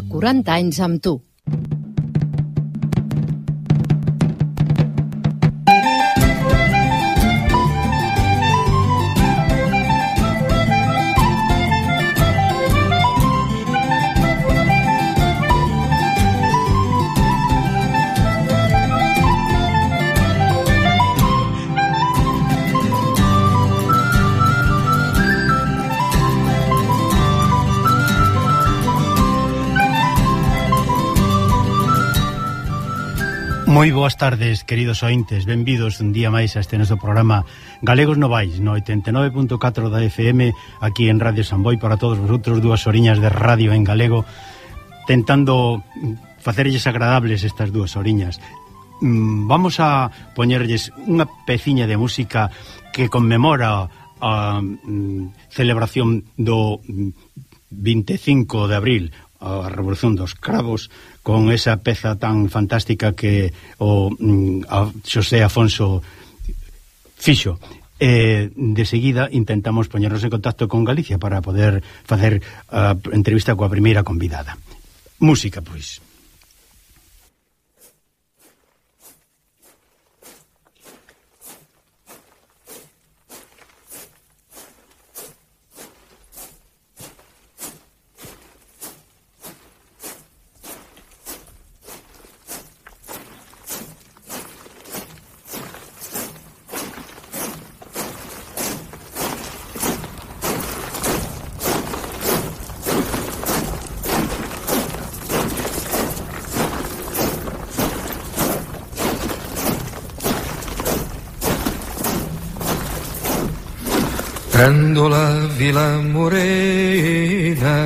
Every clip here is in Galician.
Fa 40 anys amb tu. Moi boas tardes, queridos ointes, benvidos un día máis a este noso programa Galegos Novais, no 89.4 da FM, aquí en Radio Samboy para todos vosotros, dúas oriñas de radio en galego, tentando facerlles agradables estas dúas oriñas. Mm, vamos a poñerlles unha peciña de música que conmemora a mm, celebración do mm, 25 de abril, a revolución dos cravos con esa peza tan fantástica que o mm, a Xosé Afonso fixo eh, de seguida intentamos poñernos en contacto con Galicia para poder facer a entrevista coa primeira convidada. Música, pois. Grândola Vila Morena,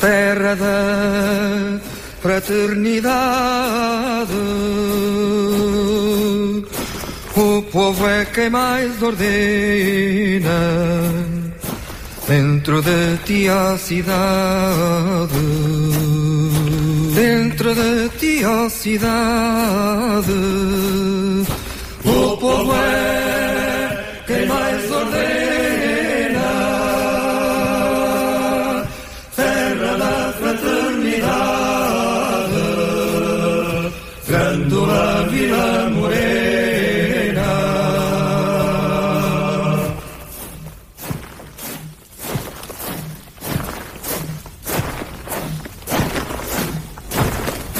terra da fraternidade. O povo é quem mais ordena dentro de ti a cidade. Dentro de ti a cidade. O povo é quem mais ordena. Terra da fraternidade. Grândola Vila Morena.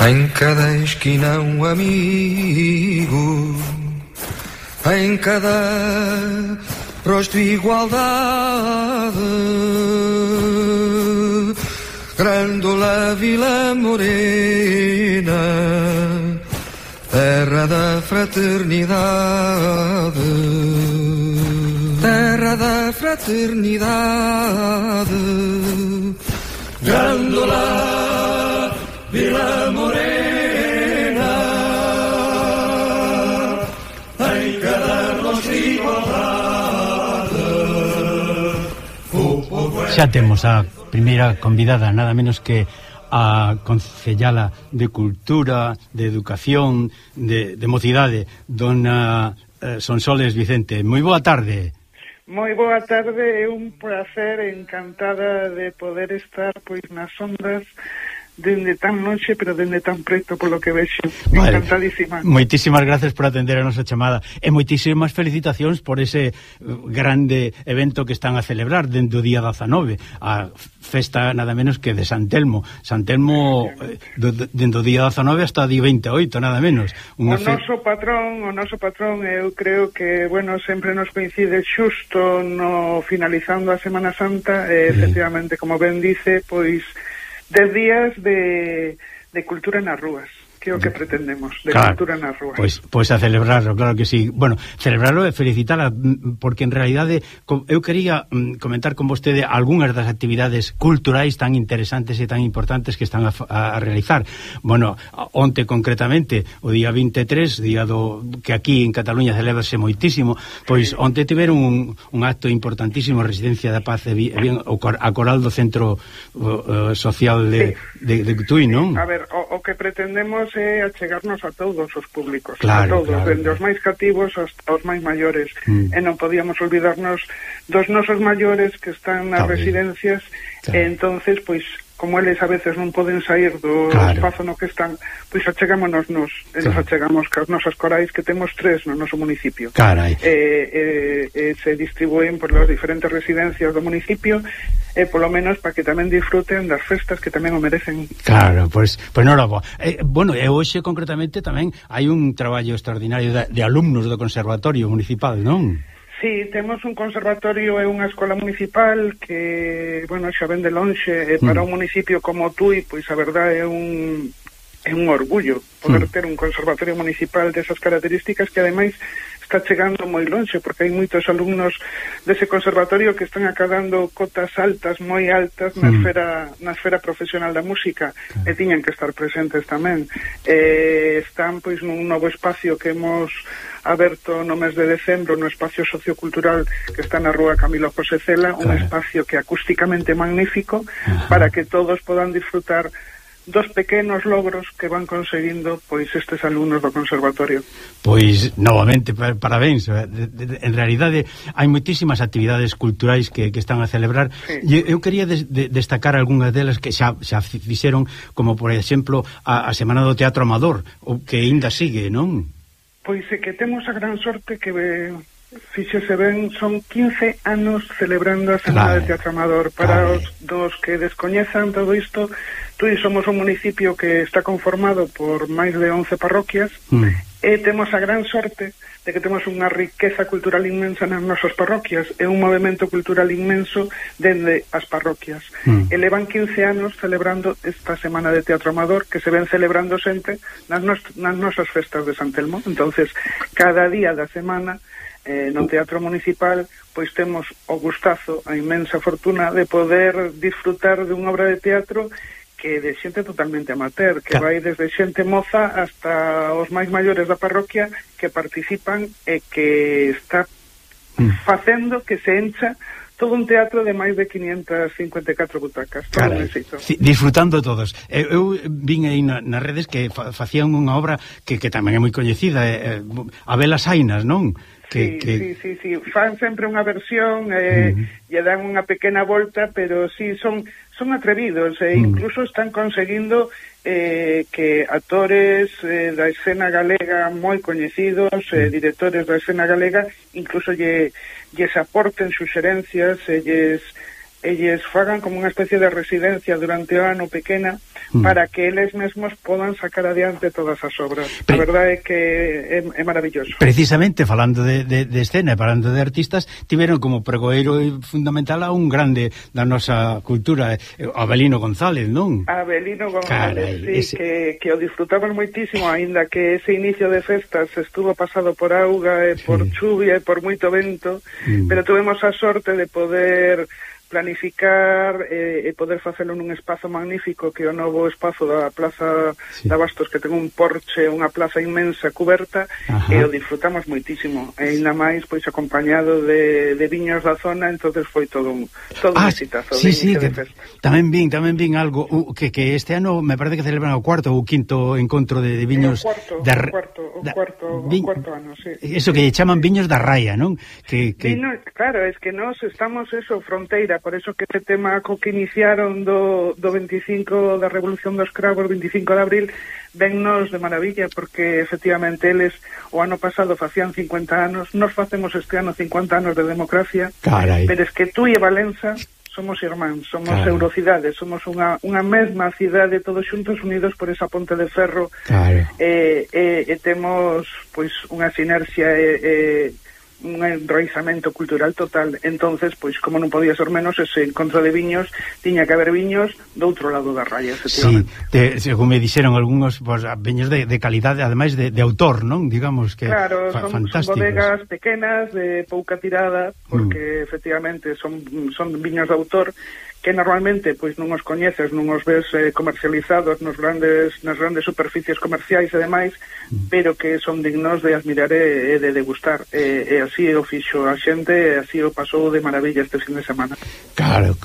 Em cada esquina um amigo, em cada nós de igualdade. Grândola Vila Morena, terra da fraternidade. Terra da fraternidade. Grândola Vila Morena. xa temos a primeira convidada, nada menos que a concellala de Cultura, de Educación, de, de Mocidade, dona eh, Sonsoles Vicente. Moi boa tarde. Moi boa tarde, é un placer encantada de poder estar pois nas ondas dende tan noche, pero dende tan preto polo que vexo. Vale. Encantadísima. Moitísimas gracias por atender a nosa chamada e moitísimas felicitacións por ese eh, grande evento que están a celebrar dende o día 19, a festa nada menos que de San Telmo. San Telmo eh, dende o día 19 hasta o día 28, nada menos. Unha o fe... noso patrón, o noso patrón eu creo que, bueno, sempre nos coincide xusto no finalizando a Semana Santa, e, efectivamente, como ben dice, pois 10 días de, de cultura nas rúas, que é o que pretendemos de claro. cultura nas rúas. Pois, pois a celebrarlo, claro que sí. Bueno, celebrarlo e felicitar porque en realidade eu quería mm, comentar con vostede algunhas das actividades culturais tan interesantes e tan importantes que están a, a realizar. Bueno, onte concretamente, o día 23, día do que aquí en Cataluña celebrase moitísimo, pois sí. onte tiveron un, un acto importantísimo, Residencia da Paz e bien, o cor, a coral do Centro uh, Social de, sí. de, de Tui, non? A ver, o, o que pretendemos queremos é achegarnos a todos os públicos, claro, a todos, claro, dende claro. os máis cativos hasta os máis maiores. Mm. E non podíamos olvidarnos dos nosos maiores que están nas Está residencias, claro. e entonces pois como eles a veces non poden sair do claro. espazo no que están, pois achegámonos nos, e claro. nos achegamos cas nosas corais que temos tres no noso municipio. Carai. Eh, eh, eh, se distribuen por las diferentes residencias do municipio e eh, polo menos para que tamén disfruten das festas que tamén o merecen. Claro, pois pues, pues non eh, bueno, e hoxe concretamente tamén hai un traballo extraordinario de, de alumnos do conservatorio municipal, non? Sí, temos un conservatorio e unha escola municipal que, bueno, xa ven de lonxe, e mm. para un municipio como Tui, pois a verdade é un é un orgullo poder mm. ter un conservatorio municipal desas características que ademais está chegando moi lonxe porque hai moitos alumnos dese conservatorio que están acadando cotas altas, moi altas na mm. esfera na esfera profesional da música claro. e tiñan que estar presentes tamén. Eh, están pois nun novo espacio que hemos aberto no mes de decembro no espacio sociocultural que está na rúa Camilo José Cela, claro. un espacio que acústicamente magnífico Ajá. para que todos podan disfrutar dos pequenos logros que van conseguindo pois estes alumnos do conservatorio. Pois novamente parabéns. Eh, en realidade hai moitísimas actividades culturais que, que están a celebrar sí. e eu quería des, de, destacar algunhas delas que xa xa fixeron como por exemplo a, a Semana do Teatro Amador, o que aínda sigue, non? Pois é que temos a gran sorte que eh, fíxese ben, son 15 anos celebrando a Semana claro. do Teatro Amador. Para claro. os dos que descoñezan todo isto, Tui somos un municipio que está conformado por máis de 11 parroquias mm. e temos a gran sorte de que temos unha riqueza cultural inmensa nas nosas parroquias e un movimento cultural inmenso dende as parroquias. Mm. Elevan 15 anos celebrando esta Semana de Teatro Amador que se ven celebrando sempre nas, nos, nas nosas festas de San Telmo. entonces cada día da semana eh, no Teatro Municipal pois temos o gustazo, a inmensa fortuna de poder disfrutar dunha obra de teatro que de xente totalmente amateur, que claro. vai desde xente moza hasta os máis maiores da parroquia que participan e que está mm. facendo que se encha todo un teatro de máis de 554 butacas éxito. disfrutando todos eu, eu vin aí na, nas redes que fa, facían unha obra que, que tamén é moi coñecida eh, eh a velas ainas, non? Que, sí, que... sí, sí, sí, fan sempre unha versión eh, mm. lle dan unha pequena volta pero sí, son son atrevidos e mm. incluso están conseguindo eh, que actores eh, da escena galega moi coñecidos, eh, mm. directores da escena galega, incluso lle, lles aporten suxerencias, e lles elles fagan como unha especie de residencia durante o ano pequena mm. para que eles mesmos podan sacar adiante todas as obras. Pre... A verdade é que é, é maravilloso. Precisamente, falando de, de, de escena e falando de artistas, tiveron como pregoeiro fundamental a un grande da nosa cultura, eh, Abelino González, non? Abelino González, Caray, sí, ese... que, que o disfrutaban moitísimo, aínda que ese inicio de festas estuvo pasado por auga e por sí. chuvia e por moito vento, mm. pero tuvemos a sorte de poder planificar eh, e poder facelo nun espazo magnífico que o novo espazo da Plaza sí. de Bastos que ten un porche, unha plaza inmensa cuberta Ajá. e o disfrutamos moitísimo e ainda máis pois acompañado de, de viños da zona entonces foi todo un todo ah, un exitazo sí, sí, que, tamén vin, tamén vin algo u, que, que este ano me parece que celebran o cuarto ou quinto encontro de, de viños o cuarto, da, o cuarto, o da, cuarto, vi, o cuarto ano sí. eso que chaman viños da raya non? Que, que... Vino, claro, es que nos estamos eso, fronteira Por eso que este tema co que iniciaron do, do 25 da Revolución dos Cravos, 25 de abril, vennos de maravilla, porque efectivamente eles o ano pasado facían 50 anos, nos facemos este ano 50 anos de democracia, Carai. pero es que tú e Valenza somos irmáns, somos claro. eurocidades, somos unha, unha mesma cidade todos xuntos unidos por esa ponte de ferro claro. e, eh, e, eh, e temos pois unha sinerxia e, eh, e un enraizamento cultural total. Entonces, pois, como non podía ser menos, ese encontro de viños, tiña que haber viños do outro lado da raya, Sí, te, según me dixeron algúns, pois, pues, viños de, de calidade, ademais de, de autor, non? Digamos que claro, fa, son, fantásticos. Son bodegas pequenas, de pouca tirada, porque mm. efectivamente son, son viños de autor, que normalmente pois non os coñeces, non os ves eh, comercializados nos grandes nas grandes superficies comerciais e demais, mm. pero que son dignos de admirar e, e de degustar. E, e así o fixo a xente, e así o pasou de maravilla este fin de semana. Claro,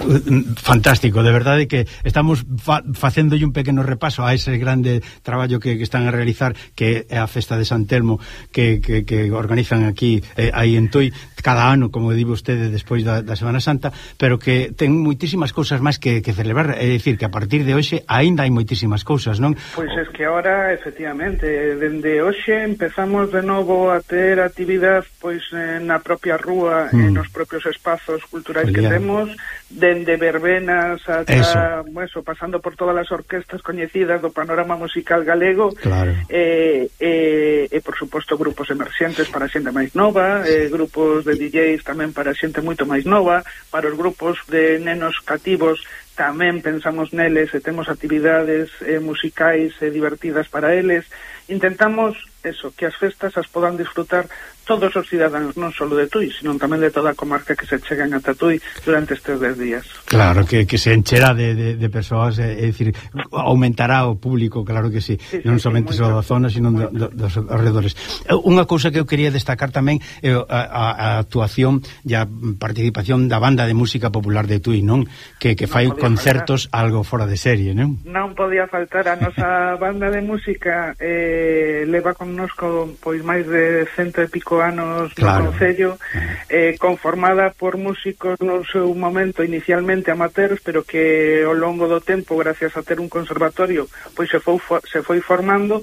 fantástico, de verdade que estamos fa facéndolle un pequeno repaso a ese grande traballo que, que están a realizar que é a festa de San Telmo que, que, que organizan aquí eh, aí en Tui cada ano, como digo usted, despois da, da Semana Santa, pero que ten moitísima moitísimas cousas máis que, que celebrar, é dicir, que a partir de hoxe aínda hai moitísimas cousas, non? Pois é que ahora, efectivamente, dende hoxe empezamos de novo a ter actividade pois na propia rúa, mm. nos propios espazos culturais Olía. que temos, dende verbenas ata, eso. Bueno, pasando por todas as orquestas coñecidas do panorama musical galego, claro. eh, eh, e por suposto grupos emerxentes para xente máis nova, eh, grupos de DJs tamén para xente moito máis nova, para os grupos de nenos educativos, tamén pensamos neles e temos actividades eh, musicais e eh, divertidas para eles. Intentamos eso, que as festas as podan disfrutar todos os cidadáns, non só de Tui, senón tamén de toda a comarca que se chegan ata Tui durante estes 10 días. Claro, que, que se encherá de, de, de persoas, é, é dicir, aumentará o público, claro que sí, sí non sí, somente só da zona, sino do, do, dos arredores. Eh, unha cousa que eu quería destacar tamén é a, a, a actuación e a participación da banda de música popular de Tui, non? Que, que fai non concertos faltar. algo fora de serie, non? Non podía faltar a nosa banda de música eh, leva connosco pois máis de cento e pico anos claro. no Concello eh, conformada por músicos no seu momento inicialmente amateurs pero que ao longo do tempo gracias a ter un conservatorio pois se foi, se foi formando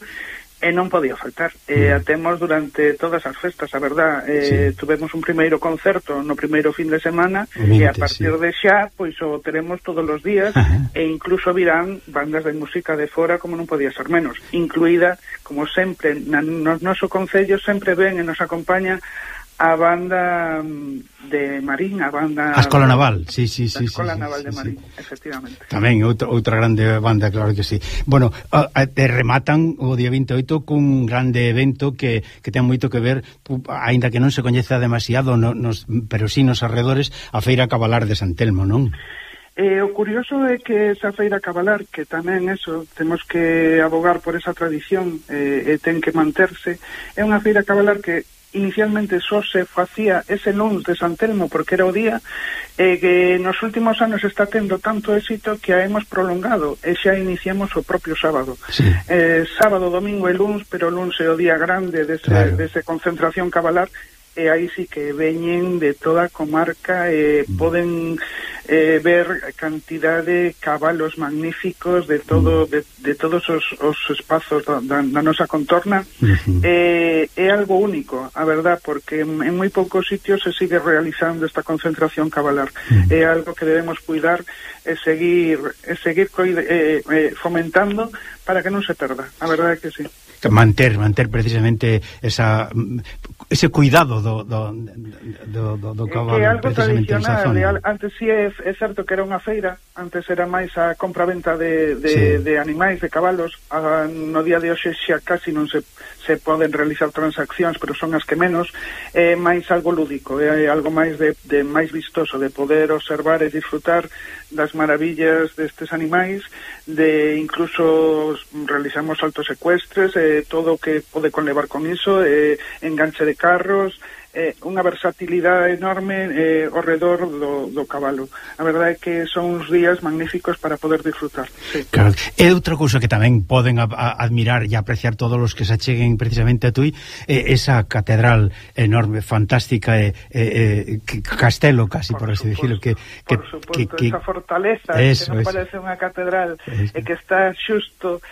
e non podía faltar. Mm. eh, atemos durante todas as festas, a verdad, eh, sí. tuvemos un primeiro concerto no primeiro fin de semana Minte, e a partir sí. de xa, pois o teremos todos os días Ajá. e incluso virán bandas de música de fora como non podía ser menos, incluída, como sempre, na, no noso concello sempre ven e nos acompaña a banda mm, de Marín, a banda... A Escola Naval, sí, sí, sí. A Escola sí, Naval sí, de Marín, sí. efectivamente. Tamén, outra, outra grande banda, claro que sí. Bueno, te rematan o día 28 cun grande evento que, que ten moito que ver, aínda que non se coñece demasiado, no, nos, pero sí nos arredores, a Feira Cabalar de San Telmo, non? Eh, o curioso é que esa feira cabalar, que tamén eso, temos que abogar por esa tradición eh, e ten que manterse, é unha feira cabalar que inicialmente só se facía ese lunes de San Telmo porque era o día e que nos últimos anos está tendo tanto éxito que a hemos prolongado e xa iniciamos o propio sábado sí. eh, sábado, domingo e lunes pero lunes é o día grande dese, claro. dese concentración cabalar Eh, e aí sí que veñen de toda a comarca eh, e poden eh, ver cantidad de cabalos magníficos de todo de, de todos os, os espazos da, da, da nosa contorna. Uh -huh. eh, é algo único a verdad, porque en, en moi poucos sitios se sigue realizando esta concentración cabalar. Uh -huh. é algo que debemos cuidar e seguir e seguir coide, eh, eh, fomentando para que non se perda a verdade é que sí manter manter precisamente esa ese cuidado do do do, do, do cabalo é algo precisamente zona. Antes si sí é, é certo que era unha feira, antes era máis a compraventa de de, sí. de animais, de cabalos, a, no día de hoxe xa casi non se se poden realizar transaccións, pero son as que menos, é máis algo lúdico, é algo máis de, de máis vistoso de poder observar e disfrutar das maravillas destes animais de incluso realizamos saltos ecuestres, eh, todo o que pode conlevar con iso, eh, enganche de carros, eh, unha versatilidade enorme eh, ao redor do, do cabalo. A verdade é que son uns días magníficos para poder disfrutar. Sí. Claro. E outra cousa que tamén poden a, a, admirar e apreciar todos os que se acheguen precisamente a Tui, eh, esa catedral enorme, fantástica, eh, eh, castelo casi, por, por así decirlo. Que, que, por supuesto, que, que, esa fortaleza eso, que non parece unha catedral eso. e que está xusto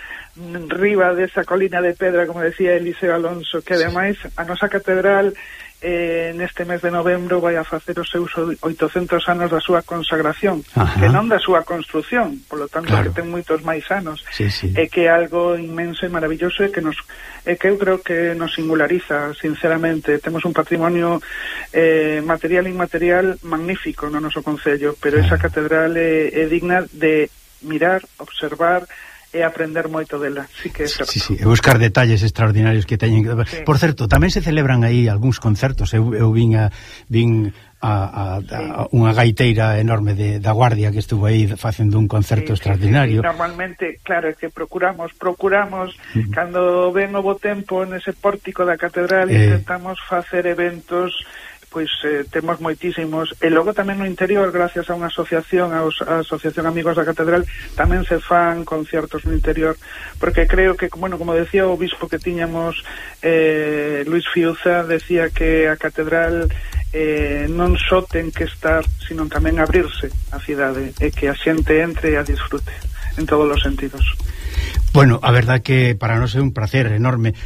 riba desa colina de pedra, como decía Eliseo Alonso, que ademais a nosa catedral eh, neste mes de novembro vai a facer os seus 800 anos da súa consagración Ajá. que non da súa construción polo tanto claro. que ten moitos máis anos sí, sí. e que é algo inmenso e maravilloso e que, nos, e que eu creo que nos singulariza sinceramente temos un patrimonio eh, material e inmaterial magnífico no noso Concello pero claro. esa catedral é, é digna de mirar, observar e aprender moito dela, sí que é certo. Sí, sí, e buscar detalles extraordinarios que teñen sí. Por certo, tamén se celebran aí algúns concertos, eu, eu vin a, vin a, a, sí. a unha gaiteira enorme de, da Guardia que estuvo aí facendo un concerto sí, extraordinario. Sí, sí, normalmente, claro, é que procuramos, procuramos, uh -huh. cando ven o bo tempo nese pórtico da catedral, eh... intentamos facer eventos pois eh, temos moitísimos. E logo tamén no interior gracias a unha asociación aos, a Asociación Amigos da Catedral tamén se fan conciertos no interior. Porque creo que, bueno, como decía o bispo que tiñamos eh, Luis Fiuza decía que a Catedral eh, non só ten que estar sino tamén abrirse a cidade e que a xente entre e a disfrute en todos os sentidos. Bueno, a verdad que para nós é un placer enorme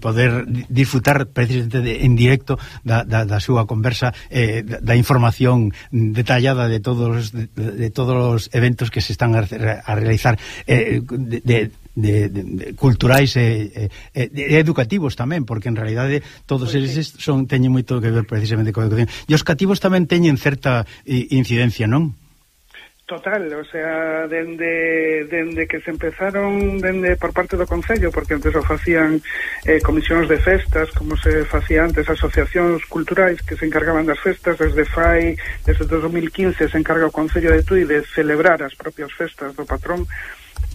poder, disfrutar precisamente de, en directo da, da, da súa conversa eh, da, da información detallada de todos de, de todos os eventos que se están a, a realizar eh, de, de de, de, de culturais e, e, e educativos tamén, porque en realidade todos pois pues eles son teñen moito que ver precisamente coa educación. E os cativos tamén teñen certa incidencia, non? Total, o sea, dende, dende que se empezaron dende por parte do Concello, porque antes o facían eh, comisións de festas, como se facía antes, asociacións culturais que se encargaban das festas, desde FAI, desde 2015 se encarga o Concello de Tui de celebrar as propias festas do patrón,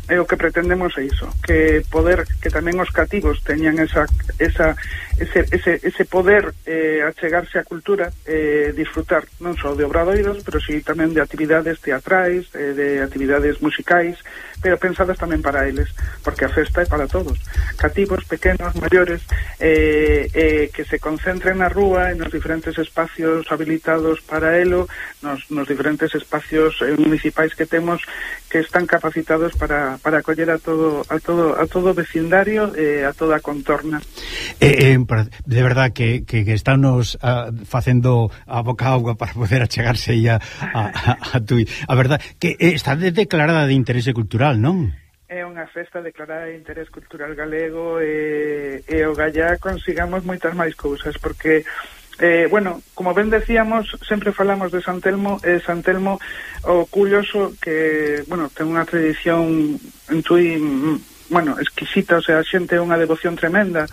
é o que pretendemos é iso, que poder que tamén os cativos teñan esa, esa ese, ese, ese poder eh, achegarse á cultura eh, disfrutar non só de obradoiros pero si sí, tamén de actividades teatrais eh, de actividades musicais pero pensadas tamén para eles porque a festa é para todos. Cativos, pequenos, maiores eh, eh, que se concentren na rúa en nos diferentes espacios habilitados para elo nos, nos diferentes espacios eh, municipais que temos que están capacitados para, para acoller a todo a todo a todo vecindario e eh, a toda a contorna. Eh, eh, de verdad que, que, que estános uh, facendo a boca agua para poder achegarse a, a, a, a tui. A verdad que eh, está declarada de interese cultural, non? É unha festa declarada de interés cultural galego e, e o gallá consigamos moitas máis cousas porque Eh, bueno, como ben decíamos, sempre falamos de San Telmo, e eh, San Telmo o curioso que, bueno, ten unha tradición en Tui mm, bueno, exquisita, o sea, a xente é unha devoción tremenda.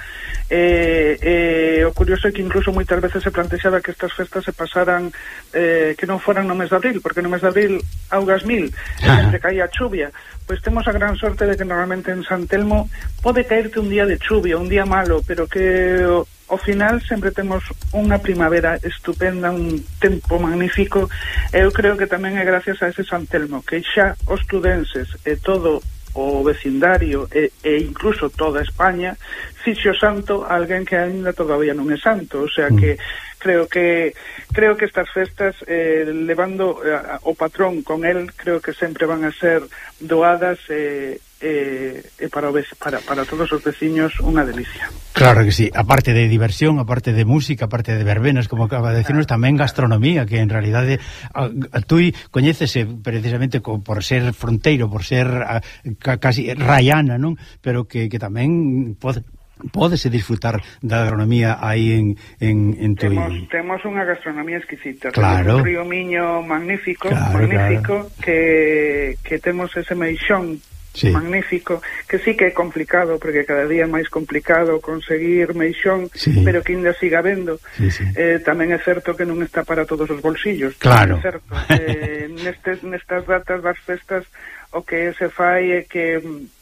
Eh, eh, o curioso é que incluso moitas veces se plantexaba que estas festas se pasaran eh, que non foran no mes de abril, porque no mes de abril augas mil, e sempre caía chuvia. Pois temos a gran sorte de que normalmente en San Telmo pode caerte un día de chuvia, un día malo, pero que ao final sempre temos unha primavera estupenda, un tempo magnífico. Eu creo que tamén é gracias a ese San Telmo que xa os tudenses e todo o vecindario e, e incluso toda España fixo santo a alguén que ainda todavía non é santo, o sea que mm. creo que creo que estas festas eh, levando eh, o patrón con el creo que sempre van a ser doadas eh, e, e para, o, para, para todos os veciños unha delicia. Claro que sí, aparte de diversión, aparte de música, aparte de verbenas, como acaba de decirnos, tamén gastronomía, que en realidade a, a tú coñécese precisamente co, por ser fronteiro, por ser a, ca, casi rayana, non? Pero que, que tamén pode, Pódese disfrutar da gastronomía aí en, en, en Temos, temos unha gastronomía exquisita. Claro. Un río Miño magnífico, claro, magnífico, claro. Que, que temos ese meixón sí. magnífico que sí que é complicado porque cada día é máis complicado conseguir meixón sí. pero que ainda siga vendo sí, sí. Eh, tamén é certo que non está para todos os bolsillos claro é certo. Eh, nestes, nestas datas das festas o que se fai é que mm,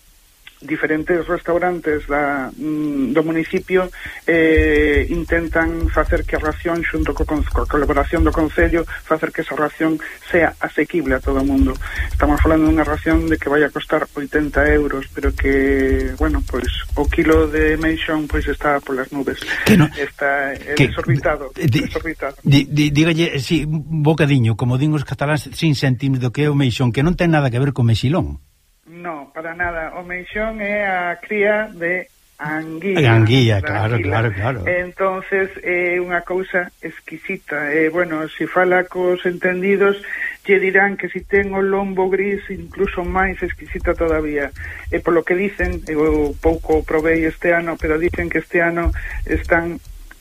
diferentes restaurantes da, mm, do municipio eh, intentan facer que a ración xunto co, co colaboración do Concello facer que esa ración sea asequible a todo o mundo. Estamos falando dunha ración de que vai a costar 80 euros pero que, bueno, pois o kilo de meixón pois está polas nubes. Que no, está é que, desorbitado, di, desorbitado. Di, di, dígalle, si, sí, bocadiño como din os cataláns, sin céntimos do que é o meixón que non ten nada que ver con mexilón. No, para nada. O meixón é a cría de anguía. A anguía, claro, anguila. claro, claro. Entonces é eh, unha cousa exquisita. Eh, bueno, se si fala cos entendidos, lle dirán que si ten o lombo gris incluso máis exquisita todavía. E eh, polo que dicen, eu pouco provei este ano, pero dicen que este ano están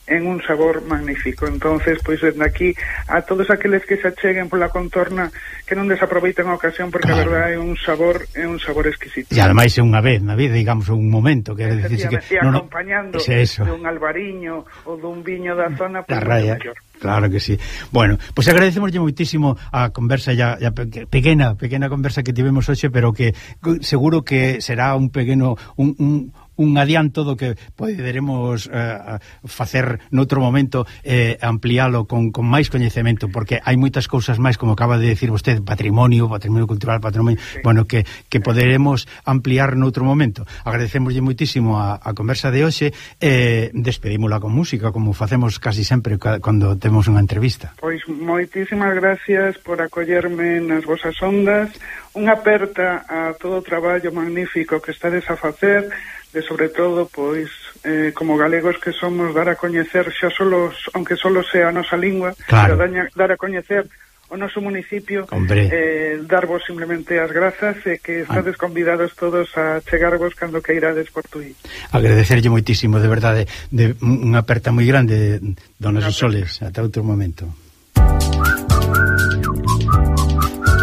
en un sabor magnífico. Entonces, pois desde aquí a todos aqueles que se acheguen pola contorna que non desaproveiten a ocasión porque claro. a verdade é un sabor é un sabor exquisito. E ademais é unha vez na vida, digamos, un momento, que decir que non acompañando es eso. de un albariño ou dun viño da zona pois raya. Maior. Claro que sí. Bueno, pois pues agradecemoslle moitísimo a conversa ya, ya pequena, pequena conversa que tivemos hoxe, pero que seguro que será un pequeno un, un un adianto do que poderemos eh, eh facer noutro momento eh, ampliálo con, con máis coñecemento porque hai moitas cousas máis como acaba de decir vostede patrimonio, patrimonio cultural, patrimonio, sí. bueno, que, que poderemos ampliar noutro momento. Agradecemoslle moitísimo a, a conversa de hoxe eh, despedímola con música como facemos casi sempre cando temos unha entrevista. Pois moitísimas gracias por acollerme nas vosas ondas, unha aperta a todo o traballo magnífico que estades a facer e sobre todo pois eh, como galegos que somos dar a coñecer xa solos aunque solo sea a nosa lingua claro. pero dar a coñecer o noso municipio eh, darvos simplemente as grazas e que estades ah. convidados todos a chegarvos cando que irades por Tui. Agradecerlle moitísimo de verdade de unha aperta moi grande donas e Soles. Ata outro momento.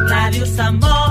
Radio Sambo